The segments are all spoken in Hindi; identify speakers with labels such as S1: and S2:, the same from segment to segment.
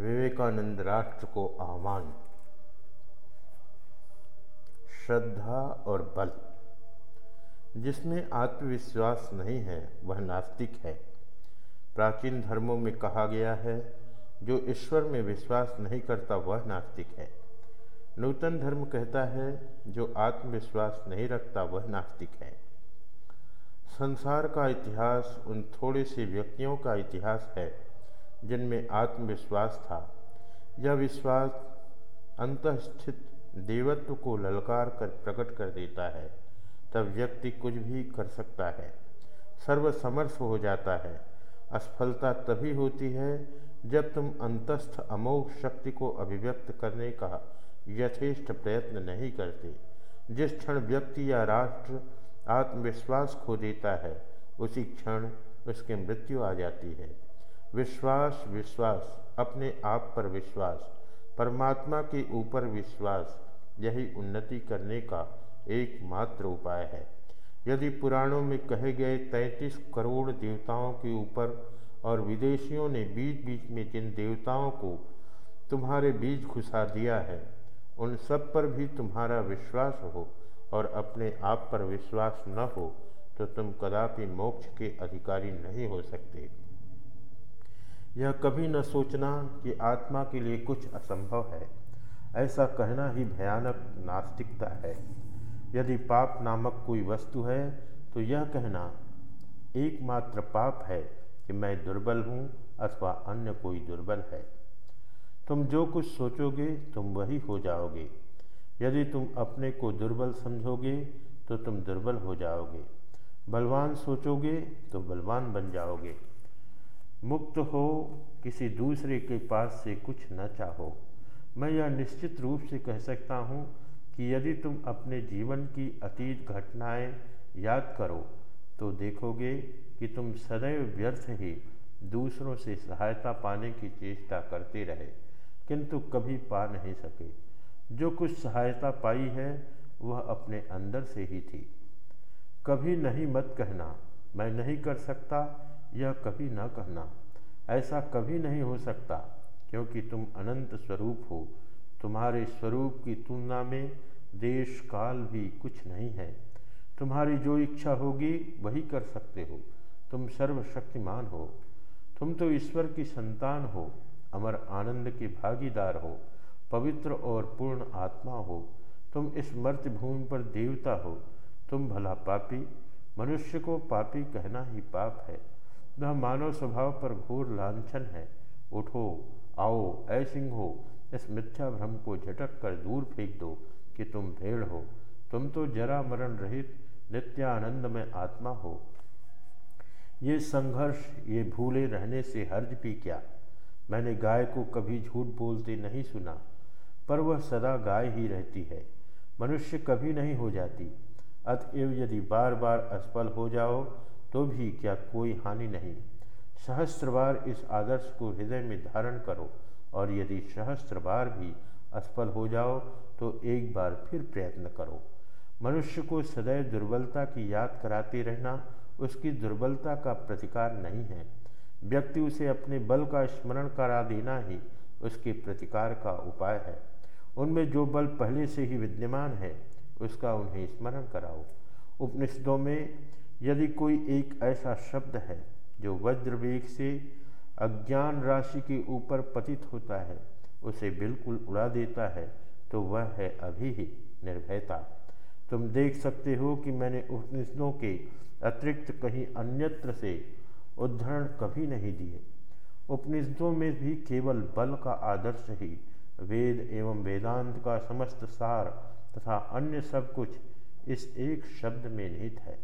S1: विवेकानंद राष्ट्र को आह्वान। श्रद्धा और बल। जिसमें आत्मविश्वास नहीं है, वह नास्तिक है। प्राचीन धर्मों में कहा गया है, जो ईश्वर में विश्वास नहीं करता, वह नास्तिक है। नूतन धर्म कहता है, जो आत्मविश्वास नहीं रखता, वह नास्तिक है। संसार का इतिहास उन थोड़े से व्यक्तियों का इतिहास है जिनमें आत्मविश्वास था। यह विश्वास अंतस्थित देवत्व को ललकार कर प्रकट कर देता है। तब व्यक्ति कुछ भी कर सकता है। सर्वसमर्थ हो जाता है। असफलता तभी होती है जब तुम अंतस्थ अमोघ शक्ति को अभिव्यक्त करने का यथेष्ट प्रयत्न नहीं करते। जिस क्षण व्यक्ति या राष्ट्र आत्मविश्वास खो देता है, उसी क्षण उसकी मृत्यु आ जाती है। विश्वास विश्वास, अपने आप पर विश्वास, परमात्मा के ऊपर विश्वास, यही उन्नति करने का एकमात्र उपाय है। यदि पुराणों में कहे गए तैंतीस करोड़ देवताओं के ऊपर और विदेशियों ने बीच बीच में जिन देवताओं को तुम्हारे बीच घुसा दिया है, उन सब पर भी तुम्हारा विश्वास हो और अपने आप पर विश्वास न हो तो तुम कदापि मोक्ष के अधिकारी नहीं हो सकते। यह कभी न सोचना कि आत्मा के लिए कुछ असंभव है। ऐसा कहना ही भयानक नास्तिकता है। यदि पाप नामक कोई वस्तु है तो यह कहना एकमात्र पाप है कि मैं दुर्बल हूँ अथवा अन्य कोई दुर्बल है। तुम जो कुछ सोचोगे, तुम वही हो जाओगे। यदि तुम अपने को दुर्बल समझोगे तो तुम दुर्बल हो जाओगे। बलवान सोचोगे तो बलवान बन जाओगे। मुक्त हो, किसी दूसरे के पास से कुछ न चाहो। मैं यह निश्चित रूप से कह सकता हूँ कि यदि तुम अपने जीवन की अतीत घटनाएँ याद करो तो देखोगे कि तुम सदैव व्यर्थ ही दूसरों से सहायता पाने की चेष्टा करते रहे, किंतु कभी पा नहीं सके। जो कुछ सहायता पाई है, वह अपने अंदर से ही थी। कभी नहीं मत कहना, मैं नहीं कर सकता यह कभी न कहना। ऐसा कभी नहीं हो सकता, क्योंकि तुम अनंत स्वरूप हो। तुम्हारे स्वरूप की तुलना में देश काल भी कुछ नहीं है। तुम्हारी जो इच्छा होगी, वही कर सकते हो। तुम सर्वशक्तिमान हो। तुम तो ईश्वर की संतान हो, अमर आनंद के भागीदार हो, पवित्र और पूर्ण आत्मा हो। तुम इस मर्त्य भूमि पर देवता हो। तुम भला पापी, मनुष्य को पापी कहना ही पाप है। वह मानव स्वभाव पर घोर लाछन है। उठो, आओ, ऐसिंग हो। इस मिथ्या भ्रम को झटक कर दूर फेंक दो कि तुम भेड़ हो। तुम तो जरा मरण रहित नित्यानंद में आत्मा हो। ये संघर्ष, ये भूले रहने से हर्ज भी क्या? मैंने गाय को कभी झूठ बोलते नहीं सुना, पर वह सदा गाय ही रहती है। मनुष्य कभी नहीं हो जाती। अतएव यदि बार बार असफल हो जाओ तो भी क्या कोई हानि नहीं। सहस्त्र बार इस आदर्श को हृदय में धारण करो और यदि सहस्त्र बार भी असफल हो जाओ तो एक बार फिर प्रयत्न करो। मनुष्य को सदैव दुर्बलता की याद कराते रहना उसकी दुर्बलता का प्रतिकार नहीं है। व्यक्ति उसे अपने बल का स्मरण करा देना ही उसके प्रतिकार का उपाय है। उनमें जो बल पहले से ही विद्यमान है, उसका उन्हें स्मरण कराओ। उपनिषदों में यदि कोई एक ऐसा शब्द है जो वज्रवेग से अज्ञान राशि के ऊपर पतित होता है, उसे बिल्कुल उड़ा देता है तो वह है अभी ही निर्भयता। तुम देख सकते हो कि मैंने उपनिषदों के अतिरिक्त कहीं अन्यत्र से उद्धरण कभी नहीं दिए। उपनिषदों में भी केवल बल का आदर्श ही, वेद एवं वेदांत का समस्त सार तथा अन्य सब कुछ इस एक शब्द में निहित है।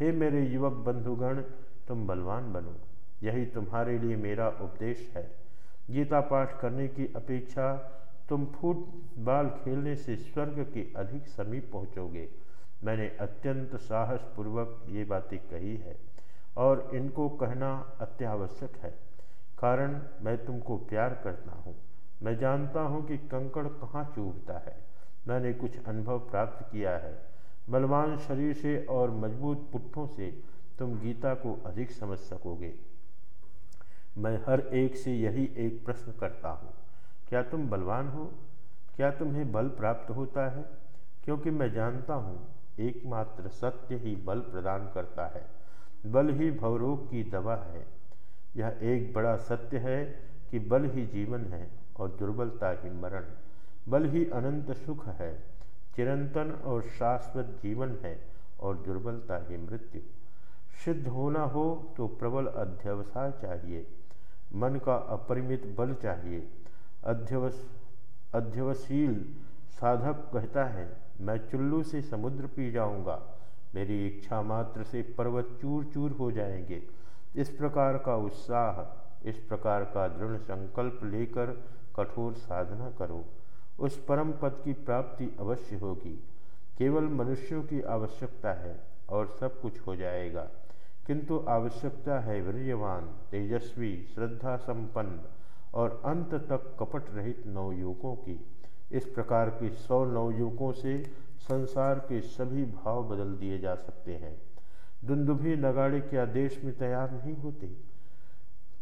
S1: हे मेरे युवक बंधुगण, तुम बलवान बनो। यही तुम्हारे लिए मेरा उपदेश है। गीता पाठ करने की अपेक्षा तुम फुटबॉल खेलने से स्वर्ग के अधिक समीप पहुँचोगे। मैंने अत्यंत साहसपूर्वक ये बातें कही है और इनको कहना अत्यावश्यक है। कारण, मैं तुमको प्यार करता हूँ। मैं जानता हूँ कि कंकड़ कहाँ चूभता है। मैंने कुछ अनुभव प्राप्त किया है। बलवान शरीर से और मज़बूत पुट्ठों से तुम गीता को अधिक समझ सकोगे। मैं हर एक से यही एक प्रश्न करता हूँ। क्या तुम बलवान हो? क्या तुम्हें बल प्राप्त होता है? क्योंकि मैं जानता हूँ, एकमात्र सत्य ही बल प्रदान करता है। बल ही भवरोग की दवा है। यह एक बड़ा सत्य है कि बल ही जीवन है और दुर्बलता ही मरण। बल ही अनंत सुख है। चिरंतन और शाश्वत जीवन है और दुर्बलता ही मृत्यु। सिद्ध होना हो तो प्रबल अध्यवसाय चाहिए। मन का अपरिमित बल चाहिए। अध्यवस, अध्यवशील साधक कहता है, मैं चुल्लू से समुद्र पी जाऊँगा। मेरी इच्छा मात्र से पर्वत चूर चूर हो जाएँगे। इस प्रकार का उत्साह, इस प्रकार का दृढ़ संकल्प लेकर कठोर साधना करो। उस परम पद की प्राप्ति अवश्य होगी। केवल मनुष्यों की आवश्यकता है और सब कुछ हो जाएगा। किंतु आवश्यकता है वीर्यवान, तेजस्वी श्रद्धा संपन्न और अंत तक कपट रहित नवयुवकों की। इस प्रकार के सौ नवयुवकों से संसार के सभी भाव बदल दिए जा सकते हैं। दुंदुभी नगाड़े क्या देश में तैयार नहीं होते?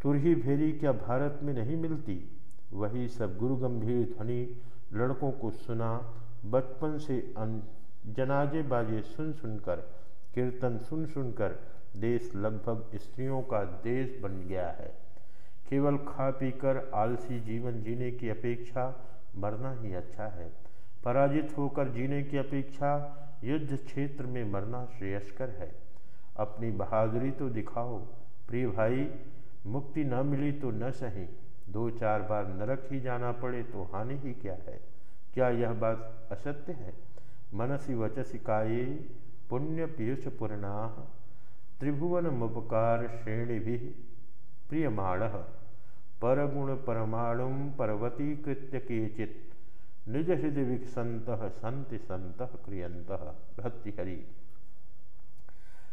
S1: तुरही भेरी क्या भारत में नहीं मिलती? वही सब गुरु गंभीर ध्वनि लड़कों को सुना, बचपन से जनाजे बाजे सुन सुनकर कीर्तन सुन सुनकर देश लगभग स्त्रियों का देश बन गया है। केवल खा पी कर आलसी जीवन जीने की अपेक्षा मरना ही अच्छा है। पराजित होकर जीने की अपेक्षा युद्ध क्षेत्र में मरना श्रेयस्कर है। अपनी बहादुरी तो दिखाओ, प्रिय भाई, मुक्ति न मिली तो न सही। दो चार बार नरक ही जाना पड़े तो हानि ही क्या है? क्या यह बात असत्य है? मनसी वचसी काये पुण्य पीयूष पूर्णा। त्रिभुवन मुपकार श्रेणी भी प्रियमाण। परगुण परमाणु पर्वती कृत्य केचित। निज हृदय विकसंत संत संत क्रियंत भक्तिहरि।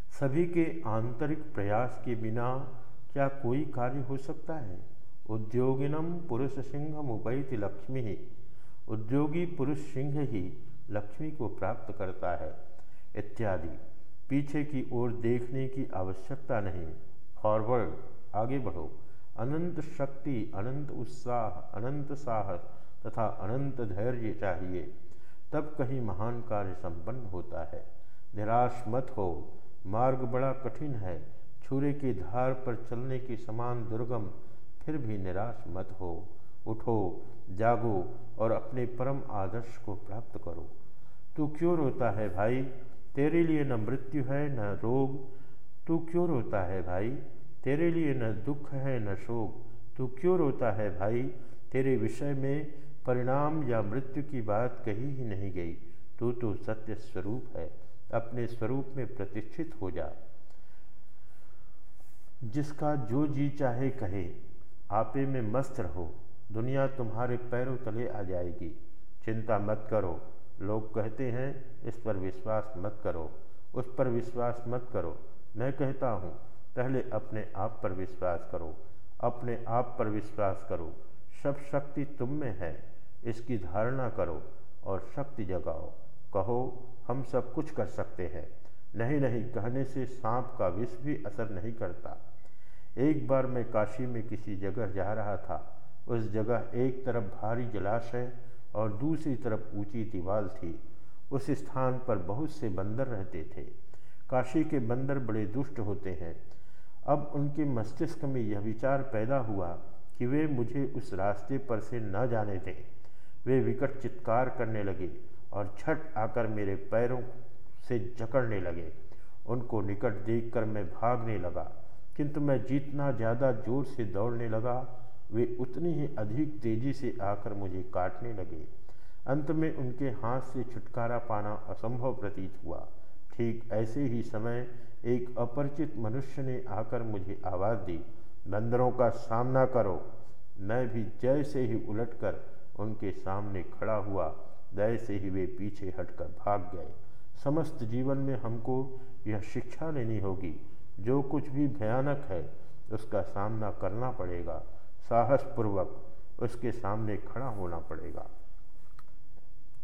S1: सभी के आंतरिक प्रयास के बिना क्या कोई कार्य हो सकता है? उद्योगिनम पुरुष सिंह मुपैति लक्ष्मी। ही उद्योगी पुरुष सिंह ही लक्ष्मी को प्राप्त करता है, इत्यादि। पीछे की ओर देखने की आवश्यकता नहीं। फॉरवर्ड आगे बढ़ो। अनंत शक्ति, अनंत उत्साह, अनंत साहस तथा अनंत धैर्य चाहिए। तब कहीं महान कार्य संपन्न होता है। निराश मत हो। मार्ग बड़ा कठिन है। छुरे की धार पर चलने की समान दुर्गम फिर भी निराश मत हो। उठो, जागो और अपने परम आदर्श को प्राप्त करो। तू क्यों रोता है भाई? तेरे लिए न मृत्यु है, न रोग। तू क्यों रोता है भाई? तेरे लिए न दुख है, न शोक। तू क्यों रोता है भाई? तेरे विषय में परिणाम या मृत्यु की बात कही ही नहीं गई। तू तो सत्य स्वरूप है। अपने स्वरूप में प्रतिष्ठित हो जा। जिसका जो जी चाहे कहे। आपे में मस्त रहो। दुनिया तुम्हारे पैरों तले आ जाएगी। चिंता मत करो। लोग कहते हैं, इस पर विश्वास मत करो। उस पर विश्वास मत करो। मैं कहता हूँ, पहले अपने आप पर विश्वास करो। अपने आप पर विश्वास करो। सब शक्ति तुम में है। इसकी धारणा करो और शक्ति जगाओ। कहो, हम सब कुछ कर सकते हैं। नहीं नहीं, कहने से सांप का विष भी असर नहीं करता। एक बार मैं काशी में किसी जगह जा रहा था। उस जगह एक तरफ़ भारी जलाशय और दूसरी तरफ़ ऊँची दीवार थी। उस स्थान पर बहुत से बंदर रहते थे। काशी के बंदर बड़े दुष्ट होते हैं। अब उनके मस्तिष्क में यह विचार पैदा हुआ कि वे मुझे उस रास्ते पर से न जाने दें। वे विकट चित्कार करने लगे और छट आकर मेरे पैरों से जकड़ने लगे। उनको निकट देखकर मैं भागने लगा। किंतु मैं जितना ज़्यादा ज़ोर से दौड़ने लगा, वे उतनी ही अधिक तेज़ी से आकर मुझे काटने लगे। अंत में उनके हाथ से छुटकारा पाना असंभव प्रतीत हुआ। ठीक ऐसे ही समय एक अपरिचित मनुष्य ने आकर मुझे आवाज़ दी, बंदरों का सामना करो। मैं भी जैसे ही उलटकर उनके सामने खड़ा हुआ जैसे ही वे पीछे हटकर भाग गए। समस्त जीवन में हमको यह शिक्षा लेनी होगी। जो कुछ भी भयानक है, उसका सामना करना पड़ेगा। साहसपूर्वक उसके सामने खड़ा होना पड़ेगा।